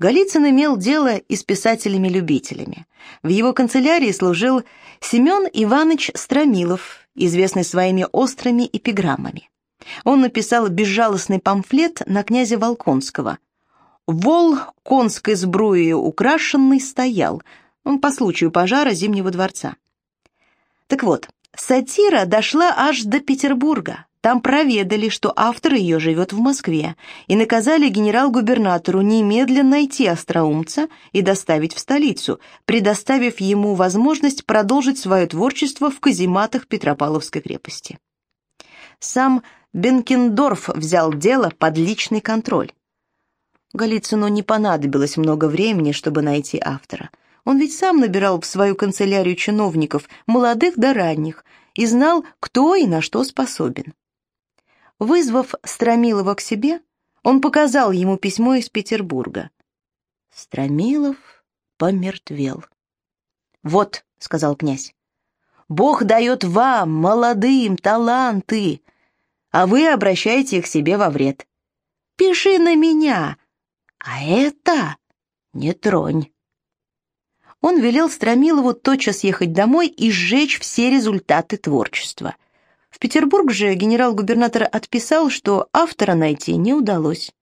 Голицын имел дело и с писателями-любителями. В его канцелярии служил Семен Иванович Стромилов, известный своими острыми эпиграммами. Он написал безжалостный памфлет на князя Волконского. «Вол конской сбруей украшенный стоял», по случаю пожара Зимнего дворца. Так вот, сатира дошла аж до Петербурга. Там проведали, что автор ее живет в Москве, и наказали генерал-губернатору немедленно найти остроумца и доставить в столицу, предоставив ему возможность продолжить свое творчество в казематах Петропавловской крепости. Сам Бенкендорф взял дело под личный контроль. Голицыну не понадобилось много времени, чтобы найти автора. Он ведь сам набирал в свою канцелярию чиновников, молодых да ранних, и знал, кто и на что способен. Вызвав Стромилова к себе, он показал ему письмо из Петербурга. Стромилов помертвел. «Вот», — сказал князь, — «Бог дает вам, молодым, таланты, а вы обращаете их себе во вред. Пиши на меня, а это не тронь». Он велел Стромилову тотчас ехать домой и сжечь все результаты творчества — в Петербург же генерал-губернатор отписал, что автора найти не удалось.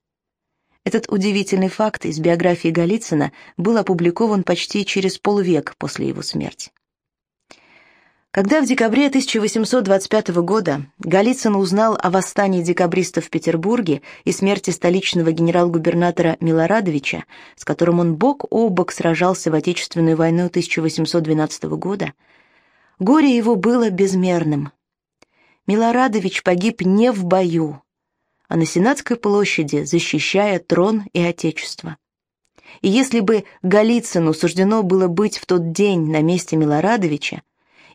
Этот удивительный факт из биографии Голицына был опубликован почти через полвек после его смерти. Когда в декабре 1825 года Голицын узнал о восстании декабристов в Петербурге и смерти столичного генерал-губернатора Милорадовича, с которым он бок о бок сражался в Отечественную войну 1812 года, горе его было безмерным. Милорадович погиб не в бою, а на Сенатской площади, защищая трон и отечество. И если бы Голицыну суждено было быть в тот день на месте Милорадовича,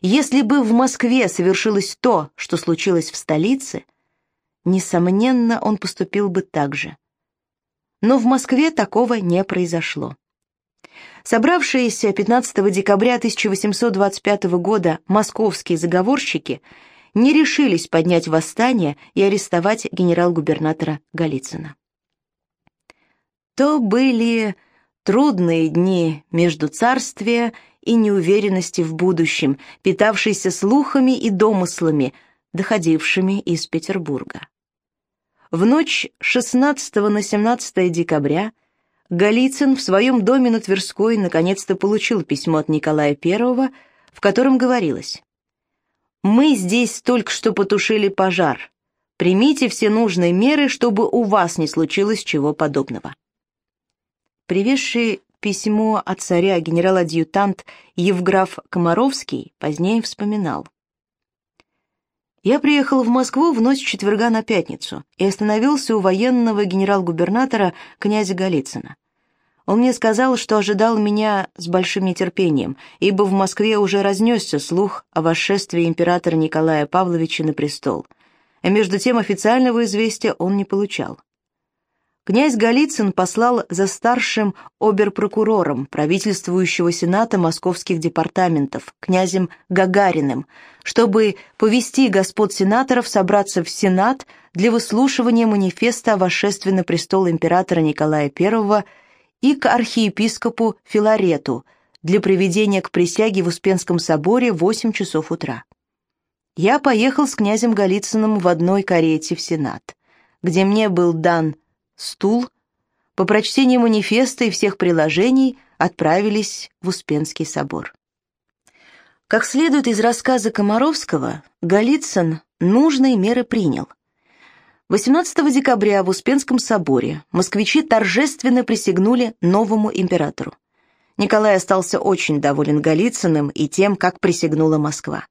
если бы в Москве совершилось то, что случилось в столице, несомненно, он поступил бы так же. Но в Москве такого не произошло. Собравшиеся 15 декабря 1825 года московские заговорщики – не решились поднять восстание и арестовать генерал-губернатора Голицына. То были трудные дни между царствия и неуверенности в будущем, питавшиеся слухами и домыслами, доходившими из Петербурга. В ночь 16 на 17 декабря Голицын в своем доме на Тверской наконец-то получил письмо от Николая I, в котором говорилось мы здесь только что потушили пожар. Примите все нужные меры, чтобы у вас не случилось чего подобного. Привезший письмо от царя генерал-адъютант Евграф Комаровский позднее вспоминал. Я приехал в Москву в ночь четверга на пятницу и остановился у военного генерал-губернатора князя Голицына. Он мне сказал, что ожидал меня с большим нетерпением, ибо в Москве уже разнесся слух о восшествии императора Николая Павловича на престол, а между тем официального известия он не получал. Князь Голицын послал за старшим оберпрокурором правительствующего сената московских департаментов, князем Гагариным, чтобы повести господ сенаторов собраться в Сенат для выслушивания манифеста о восшествии на престол императора Николая I и к архиепископу Филарету для приведения к присяге в Успенском соборе в 8 часов утра. Я поехал с князем Голицыным в одной карете в Сенат, где мне был дан стул. По прочтении манифеста и всех приложений отправились в Успенский собор. Как следует из рассказа Комаровского, Голицын нужные меры принял – 18 декабря в Успенском соборе москвичи торжественно присягнули новому императору. Николай остался очень доволен Голицыным и тем, как присягнула Москва.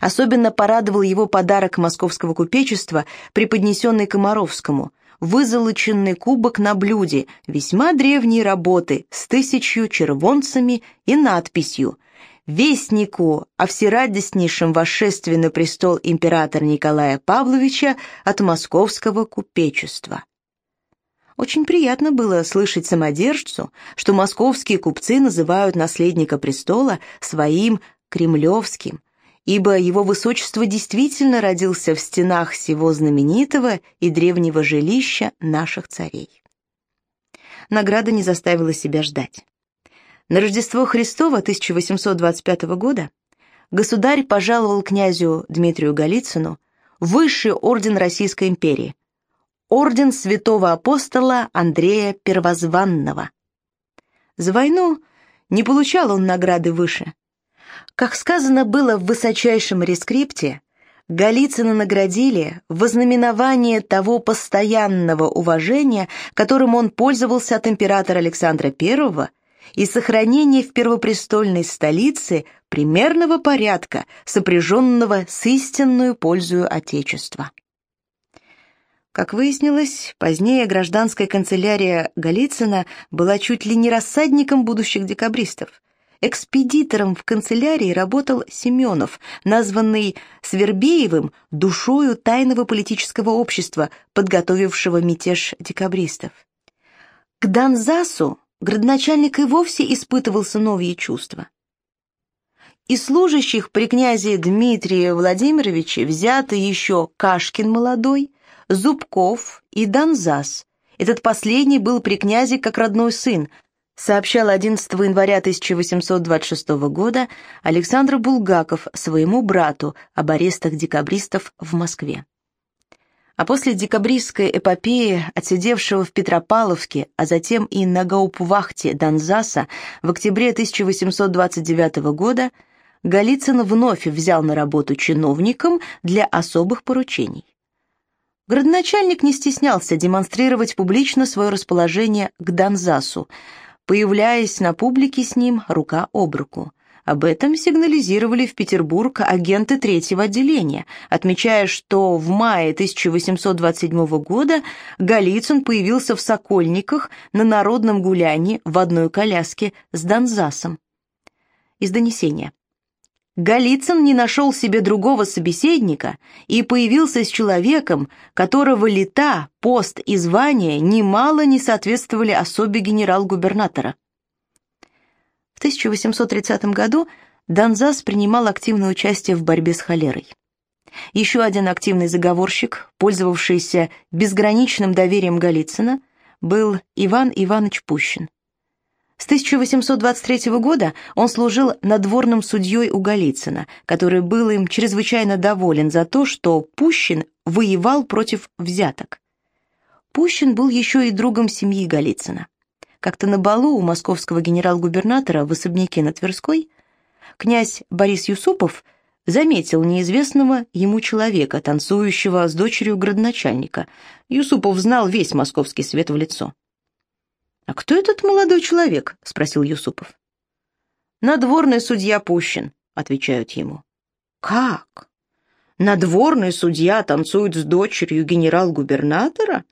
Особенно порадовал его подарок московского купечества, преподнесенный Комаровскому, вызолоченный кубок на блюде, весьма древней работы, с тысячью червонцами и надписью вестнику о всерадостнейшем восшествии на престол императора Николая Павловича от московского купечества. Очень приятно было слышать самодержцу, что московские купцы называют наследника престола своим кремлевским, ибо его высочество действительно родился в стенах всего знаменитого и древнего жилища наших царей. награда не заставила себя ждать. На Рождество Христово 1825 года государь пожаловал князю Дмитрию Голицыну высший орден Российской империи – орден святого апостола Андрея Первозванного. За войну не получал он награды выше. Как сказано было в высочайшем рескрипте, Голицына наградили в ознаменование того постоянного уважения, которым он пользовался от императора Александра I и сохранение в первопрестольной столице примерного порядка, сопряженного с истинную пользою Отечества. Как выяснилось, позднее гражданская канцелярия Голицына была чуть ли не рассадником будущих декабристов. Экспедитором в канцелярии работал Семенов, названный Свербеевым душою тайного политического общества, подготовившего мятеж декабристов. К Донзасу градоначальник и вовсе испытывал сыновьи чувства. Из служащих при князе Дмитрии Владимировиче взяты еще Кашкин молодой, Зубков и Донзас. Этот последний был при князе как родной сын, сообщал 11 января 1826 года Александр Булгаков своему брату об арестах декабристов в Москве. А после декабристской эпопеи, отсидевшего в Петропавловке, а затем и на Гаупвахте Донзаса в октябре 1829 года, Голицын вновь взял на работу чиновником для особых поручений. Городоначальник не стеснялся демонстрировать публично свое расположение к Донзасу, появляясь на публике с ним рука об руку. Об этом сигнализировали в Петербург агенты третьего отделения, отмечая, что в мае 1827 года Голицын появился в Сокольниках на народном гулянии в одной коляске с Донзасом. Из донесения. Голицын не нашел себе другого собеседника и появился с человеком, которого лета, пост и звание немало не соответствовали особе генерал-губернатора. В 1830 году Донзас принимал активное участие в борьбе с холерой. Еще один активный заговорщик, пользовавшийся безграничным доверием Голицына, был Иван Иванович Пущин. С 1823 года он служил надворным судьей у Голицына, который был им чрезвычайно доволен за то, что Пущин воевал против взяток. Пущин был еще и другом семьи Голицына. Как-то на балу у московского генерал-губернатора в особняке на Тверской князь Борис Юсупов заметил неизвестного ему человека, танцующего с дочерью градоначальника. Юсупов знал весь московский свет в лицо. «А кто этот молодой человек?» — спросил Юсупов. «Надворный судья Пущин», — отвечают ему. «Как? Надворный судья танцует с дочерью генерал-губернатора?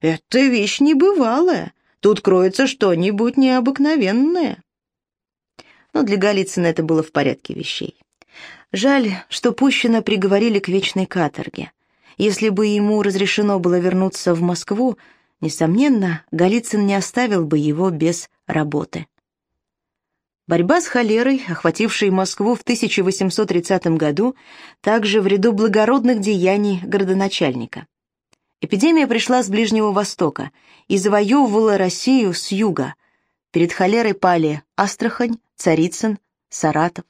Это вещь небывалая. Тут кроется что-нибудь необыкновенное». Но для Голицына это было в порядке вещей. Жаль, что Пущина приговорили к вечной каторге. Если бы ему разрешено было вернуться в Москву, Несомненно, Голицын не оставил бы его без работы. Борьба с холерой, охватившей Москву в 1830 году, также в ряду благородных деяний городоначальника. Эпидемия пришла с Ближнего Востока и завоевывала Россию с юга. Перед холерой пали Астрахань, Царицын, Саратов.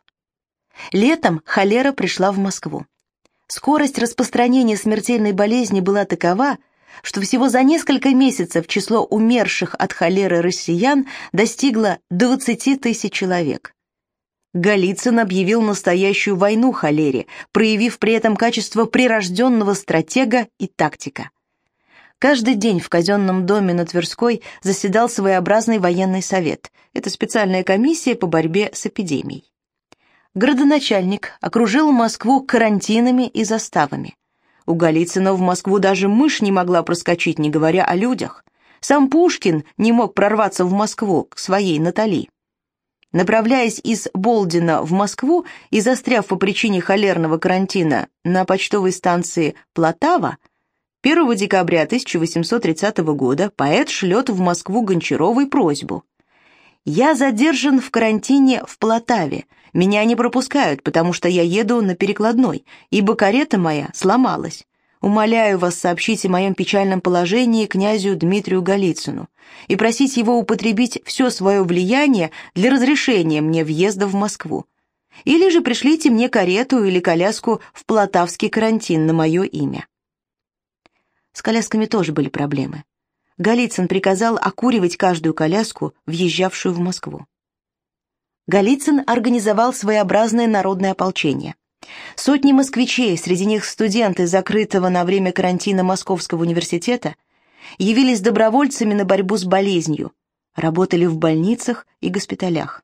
Летом холера пришла в Москву. Скорость распространения смертельной болезни была такова, что всего за несколько месяцев число умерших от холеры россиян достигло 20 тысяч человек. Голицын объявил настоящую войну холере, проявив при этом качество прирожденного стратега и тактика. Каждый день в казенном доме на Тверской заседал своеобразный военный совет. Это специальная комиссия по борьбе с эпидемией. Городоначальник окружил Москву карантинами и заставами. У Голицына в Москву даже мышь не могла проскочить, не говоря о людях. Сам Пушкин не мог прорваться в Москву к своей Натали. Направляясь из Болдина в Москву и застряв по причине холерного карантина на почтовой станции Платава, 1 декабря 1830 года поэт шлет в Москву Гончаровой просьбу. «Я задержан в карантине в Платаве, меня не пропускают, потому что я еду на перекладной, ибо карета моя сломалась. Умоляю вас сообщить о моем печальном положении князю Дмитрию Голицыну и просить его употребить все свое влияние для разрешения мне въезда в Москву. Или же пришлите мне карету или коляску в Платавский карантин на мое имя. С колясками тоже были проблемы. Голицын приказал окуривать каждую коляску, въезжавшую в Москву. Голицын организовал своеобразное народное ополчение. Сотни москвичей, среди них студенты закрытого на время карантина Московского университета, явились добровольцами на борьбу с болезнью, работали в больницах и госпиталях.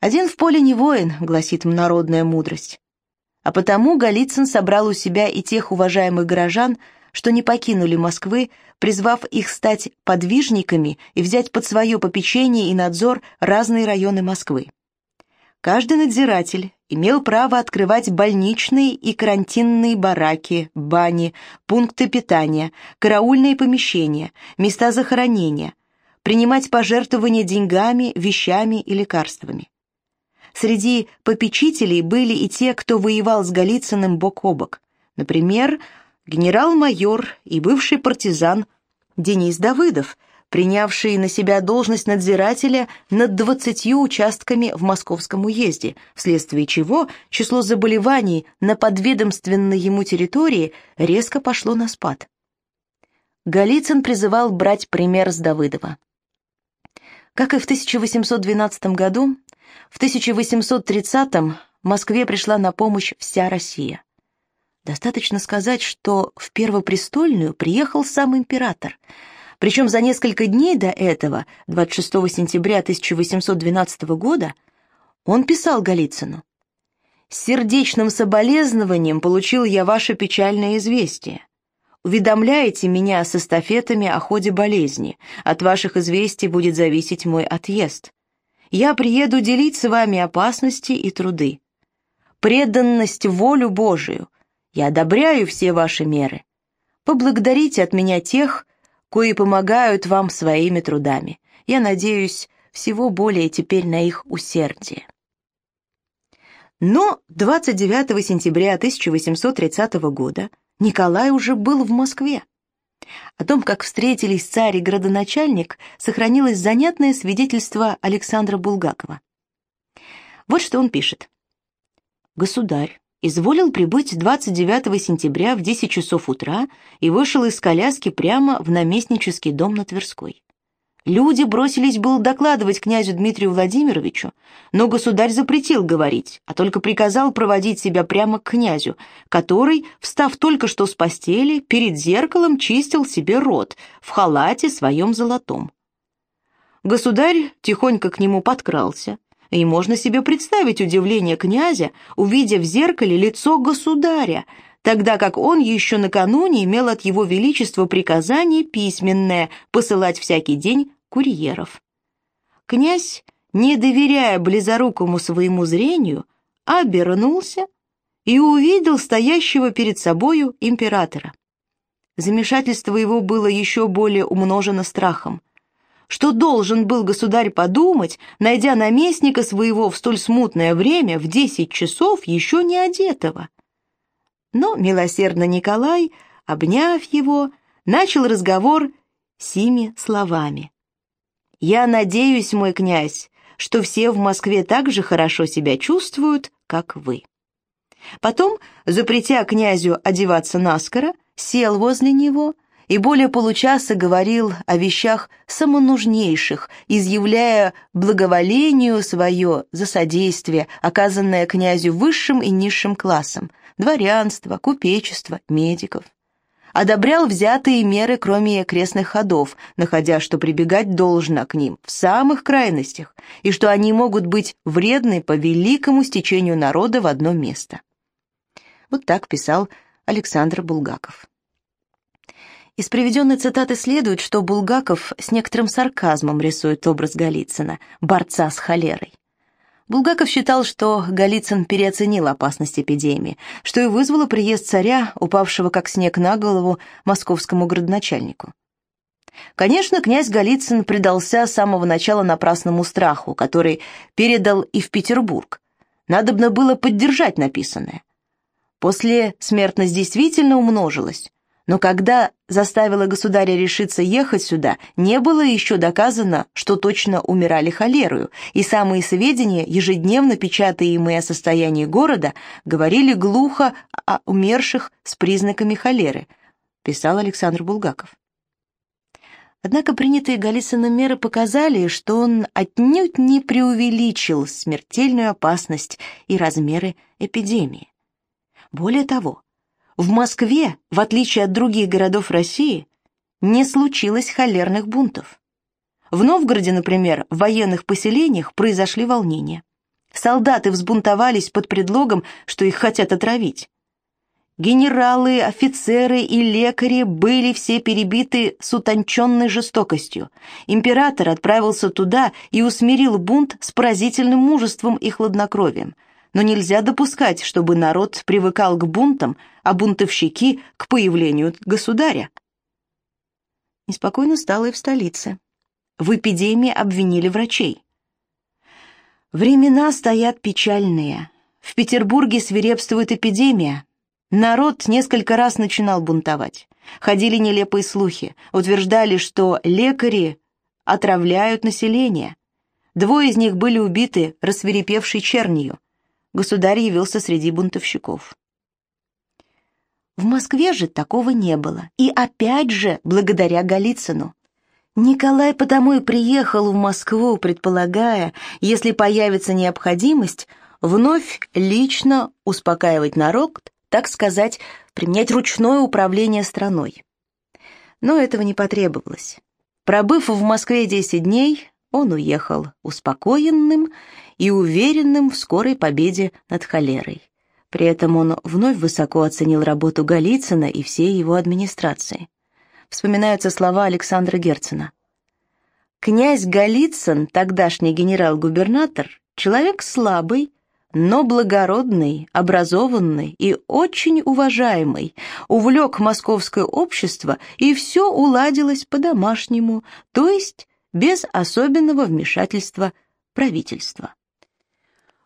«Один в поле не воин», — гласит народная мудрость. А потому Голицын собрал у себя и тех уважаемых горожан, что не покинули Москвы, призвав их стать подвижниками и взять под свое попечение и надзор разные районы Москвы. Каждый надзиратель имел право открывать больничные и карантинные бараки, бани, пункты питания, караульные помещения, места захоронения, принимать пожертвования деньгами, вещами и лекарствами. Среди попечителей были и те, кто воевал с Голицыным бок о бок. Например, генерал-майор и бывший партизан Денис Давыдов, принявший на себя должность надзирателя над 20 участками в Московском уезде, вследствие чего число заболеваний на подведомственной ему территории резко пошло на спад. Голицын призывал брать пример с Давыдова. Как и в 1812 году, в 1830-м Москве пришла на помощь вся Россия. Достаточно сказать, что в Первопрестольную приехал сам император. Причем за несколько дней до этого, 26 сентября 1812 года, он писал Голицыну. «С сердечным соболезнованием получил я ваше печальное известие. Уведомляете меня с эстафетами о ходе болезни. От ваших известий будет зависеть мой отъезд. Я приеду делить с вами опасности и труды. Преданность волю Божию — я одобряю все ваши меры. Поблагодарите от меня тех, кои помогают вам своими трудами. Я надеюсь всего более теперь на их усердие. Но 29 сентября 1830 года Николай уже был в Москве. О том, как встретились царь и градоначальник, сохранилось занятное свидетельство Александра Булгакова. Вот что он пишет. «Государь, изволил прибыть 29 сентября в 10 часов утра и вышел из коляски прямо в наместнический дом на Тверской. Люди бросились было докладывать князю Дмитрию Владимировичу, но государь запретил говорить, а только приказал проводить себя прямо к князю, который, встав только что с постели, перед зеркалом чистил себе рот в халате своем золотом. Государь тихонько к нему подкрался, и можно себе представить удивление князя, увидя в зеркале лицо государя, тогда как он еще накануне имел от его величества приказание письменное посылать всякий день курьеров. Князь, не доверяя близорукому своему зрению, обернулся и увидел стоящего перед собою императора. Замешательство его было еще более умножено страхом что должен был государь подумать, найдя наместника своего в столь смутное время в десять часов еще не одетого. Но милосердно Николай, обняв его, начал разговор сими словами. «Я надеюсь, мой князь, что все в Москве так же хорошо себя чувствуют, как вы». Потом, запретя князю одеваться наскоро, сел возле него и более получаса говорил о вещах самонужнейших, изъявляя благоволению свое за содействие, оказанное князю высшим и низшим классам, дворянство, купечество, медиков. Одобрял взятые меры, кроме крестных ходов, находя, что прибегать должно к ним в самых крайностях, и что они могут быть вредны по великому стечению народа в одно место. Вот так писал Александр Булгаков. Из приведенной цитаты следует, что Булгаков с некоторым сарказмом рисует образ Голицына, борца с холерой. Булгаков считал, что Голицын переоценил опасность эпидемии, что и вызвало приезд царя, упавшего как снег на голову, московскому градоначальнику. Конечно, князь Голицын предался с самого начала напрасному страху, который передал и в Петербург. Надобно было поддержать написанное. После смертность действительно умножилась, но когда заставила государя решиться ехать сюда, не было еще доказано, что точно умирали холерою, и самые сведения, ежедневно печатаемые о состоянии города, говорили глухо о умерших с признаками холеры, писал Александр Булгаков. Однако принятые Голицыным меры показали, что он отнюдь не преувеличил смертельную опасность и размеры эпидемии. Более того, в Москве, в отличие от других городов России, не случилось холерных бунтов. В Новгороде, например, в военных поселениях произошли волнения. Солдаты взбунтовались под предлогом, что их хотят отравить. Генералы, офицеры и лекари были все перебиты с утонченной жестокостью. Император отправился туда и усмирил бунт с поразительным мужеством и хладнокровием – но нельзя допускать, чтобы народ привыкал к бунтам, а бунтовщики — к появлению государя. Неспокойно стало и в столице. В эпидемии обвинили врачей. Времена стоят печальные. В Петербурге свирепствует эпидемия. Народ несколько раз начинал бунтовать. Ходили нелепые слухи, утверждали, что лекари отравляют население. Двое из них были убиты рассверепевшей чернью государь явился среди бунтовщиков. В Москве же такого не было, и опять же благодаря Голицыну. Николай потому и приехал в Москву, предполагая, если появится необходимость, вновь лично успокаивать народ, так сказать, применять ручное управление страной. Но этого не потребовалось. Пробыв в Москве 10 дней, он уехал успокоенным и уверенным в скорой победе над холерой. При этом он вновь высоко оценил работу Голицына и всей его администрации. Вспоминаются слова Александра Герцена. «Князь Голицын, тогдашний генерал-губернатор, человек слабый, но благородный, образованный и очень уважаемый, увлек московское общество, и все уладилось по-домашнему, то есть без особенного вмешательства правительства.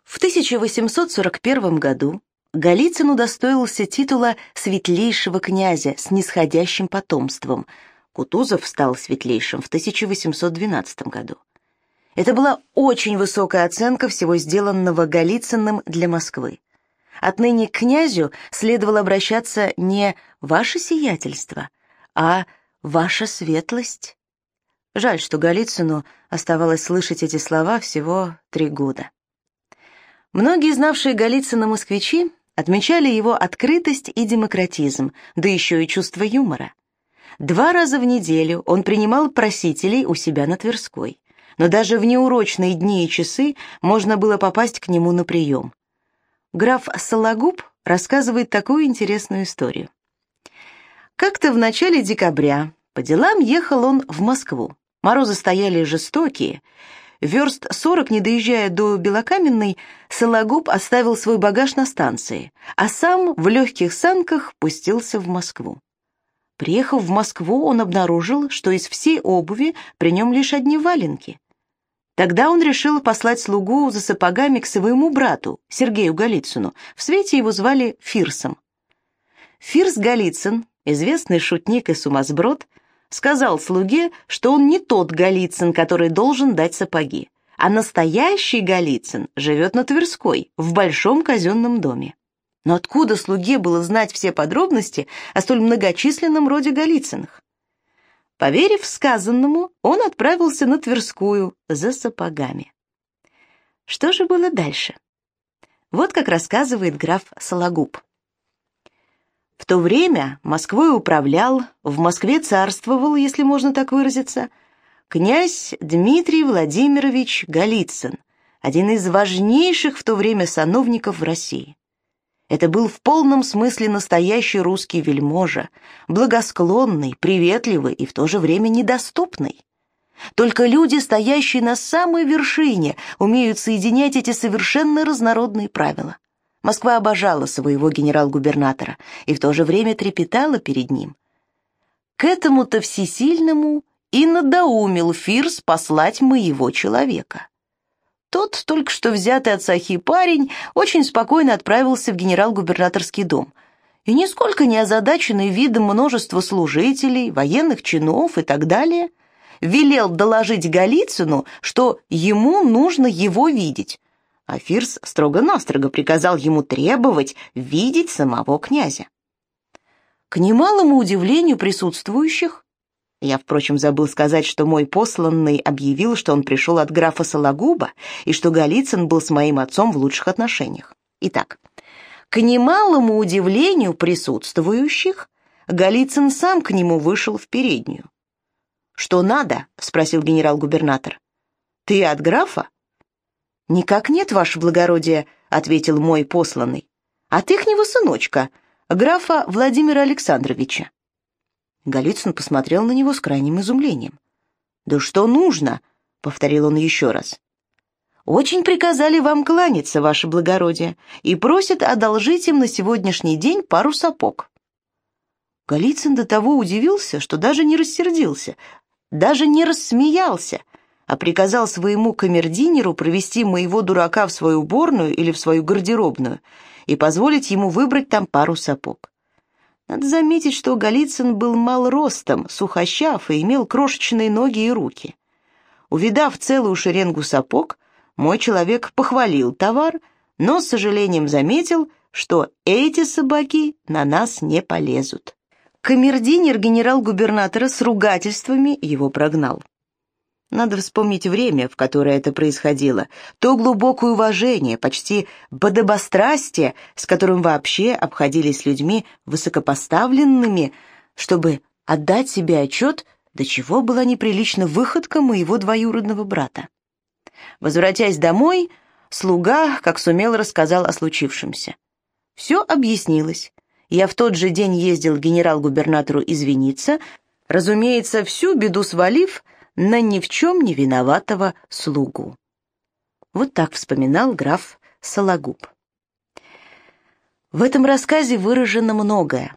В 1841 году Голицын удостоился титула светлейшего князя с нисходящим потомством. Кутузов стал светлейшим в 1812 году. Это была очень высокая оценка всего сделанного Голицыным для Москвы. Отныне к князю следовало обращаться не «ваше сиятельство», а «ваша светлость». Жаль, что Голицыну оставалось слышать эти слова всего три года. Многие знавшие Голицына москвичи отмечали его открытость и демократизм, да еще и чувство юмора. Два раза в неделю он принимал просителей у себя на Тверской, но даже в неурочные дни и часы можно было попасть к нему на прием. Граф Сологуб рассказывает такую интересную историю. Как-то в начале декабря по делам ехал он в Москву. Морозы стояли жестокие. Верст сорок, не доезжая до Белокаменной, Сологуб оставил свой багаж на станции, а сам в легких санках пустился в Москву. Приехав в Москву, он обнаружил, что из всей обуви при нем лишь одни валенки. Тогда он решил послать слугу за сапогами к своему брату, Сергею Голицыну. В свете его звали Фирсом. Фирс Голицын, известный шутник и сумасброд, сказал слуге, что он не тот Голицын, который должен дать сапоги, а настоящий Голицын живет на Тверской, в большом казенном доме. Но откуда слуге было знать все подробности о столь многочисленном роде Голицыных? Поверив сказанному, он отправился на Тверскую за сапогами. Что же было дальше? Вот как рассказывает граф Сологуб. То время Москвой управлял, в Москве царствовал, если можно так выразиться, князь Дмитрий Владимирович Голицын, один из важнейших в то время сановников в России. Это был в полном смысле настоящий русский вельможа, благосклонный, приветливый и в то же время недоступный. Только люди, стоящие на самой вершине, умеют соединять эти совершенно разнородные правила. Москва обожала своего генерал-губернатора и в то же время трепетала перед ним. К этому-то всесильному и надоумил Фирс послать моего человека. тот, только что взятый от Сахи парень, очень спокойно отправился в генерал-губернаторский дом. И нисколько не озадаченный видом множества служителей, военных чинов и так далее, велел доложить Голицыну, что ему нужно его видеть. А Фирс строго-настрого приказал ему требовать видеть самого князя. К немалому удивлению присутствующих, я, впрочем, забыл сказать, что мой посланный объявил, что он пришел от графа Сологуба и что Голицын был с моим отцом в лучших отношениях. Итак, к немалому удивлению присутствующих, Голицын сам к нему вышел в переднюю. «Что надо?» — спросил генерал-губернатор. «Ты от графа?» «Никак нет, ваше благородие», — ответил мой посланный. «А ты к него сыночка, графа Владимира Александровича». Голицын посмотрел на него с крайним изумлением. «Да что нужно?» — повторил он еще раз. «Очень приказали вам кланяться, ваше благородие, и просят одолжить им на сегодняшний день пару сапог». Голицын до того удивился, что даже не рассердился, даже не рассмеялся, а приказал своему камердинеру провести моего дурака в свою уборную или в свою гардеробную и позволить ему выбрать там пару сапог. Надо заметить, что Голицын был мал ростом, сухощав и имел крошечные ноги и руки. Увидав целую шеренгу сапог, мой человек похвалил товар, но с сожалением заметил, что эти собаки на нас не полезут. Камердинер генерал-губернатора с ругательствами его прогнал. Надо вспомнить время, в которое это происходило, то глубокое уважение, почти подобострастие, с которым вообще обходились людьми высокопоставленными, чтобы отдать себе отчет, до чего была неприлична выходка моего двоюродного брата. Возвратясь домой, слуга, как сумел, рассказал о случившемся. Все объяснилось. Я в тот же день ездил генерал-губернатору извиниться, разумеется, всю беду свалив — на ни в чем не виноватого слугу. Вот так вспоминал граф Сологуб. В этом рассказе выражено многое.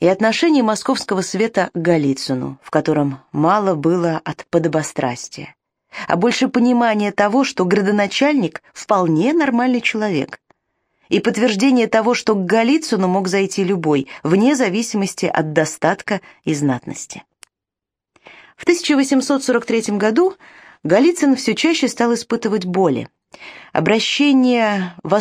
И отношение московского света к Голицыну, в котором мало было от подобострастия, а больше понимания того, что градоначальник вполне нормальный человек, и подтверждение того, что к Голицыну мог зайти любой, вне зависимости от достатка и знатности. В 1843 году Голицын все чаще стал испытывать боли. Обращение в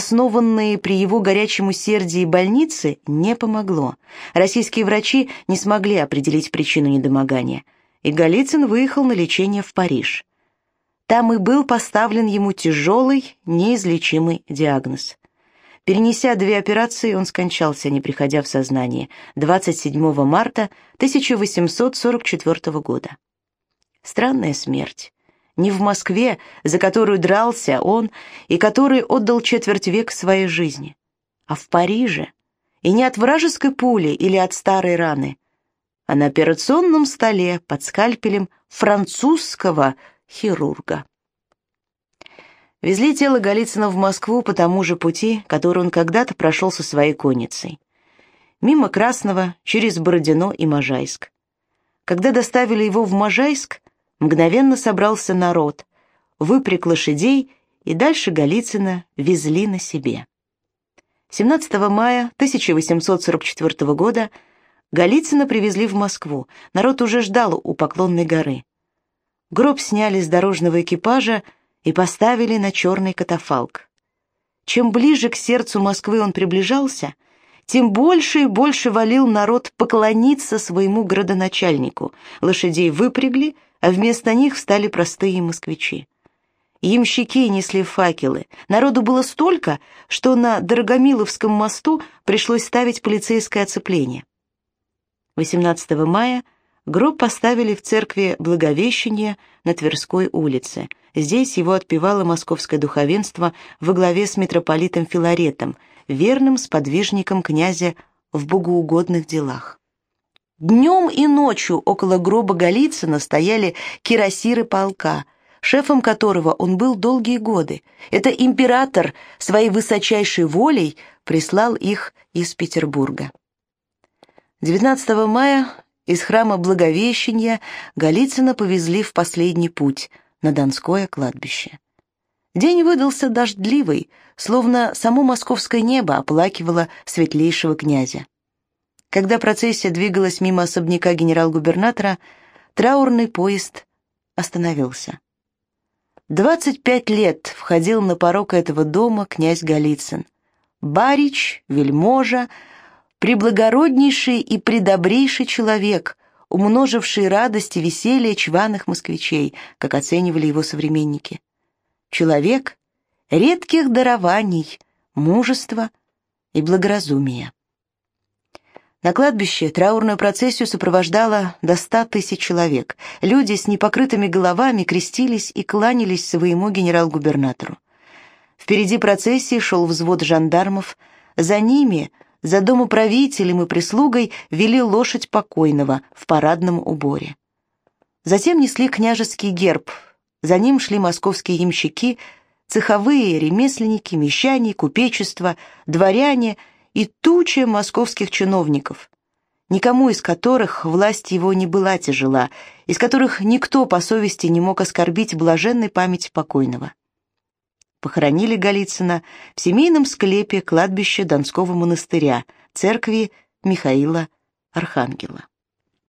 при его горячем усердии больницы не помогло. Российские врачи не смогли определить причину недомогания, и Голицын выехал на лечение в Париж. Там и был поставлен ему тяжелый, неизлечимый диагноз. Перенеся две операции, он скончался, не приходя в сознание, 27 марта 1844 года. Странная смерть. Не в Москве, за которую дрался он и который отдал четверть века своей жизни, а в Париже. И не от вражеской пули или от старой раны, а на операционном столе под скальпелем французского хирурга. Везли тело Голицына в Москву по тому же пути, который он когда-то прошел со своей конницей. Мимо Красного, через Бородино и Можайск. Когда доставили его в Можайск, мгновенно собрался народ, выпряг лошадей и дальше Голицына везли на себе. 17 мая 1844 года Голицына привезли в Москву, народ уже ждал у Поклонной горы. Гроб сняли с дорожного экипажа, и поставили на черный катафалк. Чем ближе к сердцу Москвы он приближался, тем больше и больше валил народ поклониться своему градоначальнику. Лошадей выпрягли, а вместо них встали простые москвичи. Ямщики несли факелы. Народу было столько, что на Дорогомиловском мосту пришлось ставить полицейское оцепление. 18 мая гроб поставили в церкви Благовещения на Тверской улице – Здесь его отпевало московское духовенство во главе с митрополитом Филаретом, верным сподвижником князя в богоугодных делах. Днем и ночью около гроба Голицына стояли кирасиры полка, шефом которого он был долгие годы. Это император своей высочайшей волей прислал их из Петербурга. 19 мая из храма Благовещения Голицына повезли в последний путь – на Донское кладбище. День выдался дождливый, словно само московское небо оплакивало светлейшего князя. Когда процессия двигалась мимо особняка генерал-губернатора, траурный поезд остановился. Двадцать пять лет входил на порог этого дома князь Голицын. Барич, вельможа, преблагороднейший и предобрейший человек, умноживший радость и веселье чваных москвичей, как оценивали его современники. Человек редких дарований, мужества и благоразумия. На кладбище траурную процессию сопровождало до ста тысяч человек. Люди с непокрытыми головами крестились и кланялись своему генерал-губернатору. Впереди процессии шел взвод жандармов, за ними, за домоправителем и прислугой, вели лошадь покойного в парадном уборе. Затем несли княжеский герб, за ним шли московские ямщики, цеховые, ремесленники, мещане, купечество, дворяне — и туча московских чиновников, никому из которых власть его не была тяжела, из которых никто по совести не мог оскорбить блаженной память покойного. Похоронили Голицына в семейном склепе кладбища Донского монастыря, церкви Михаила Архангела.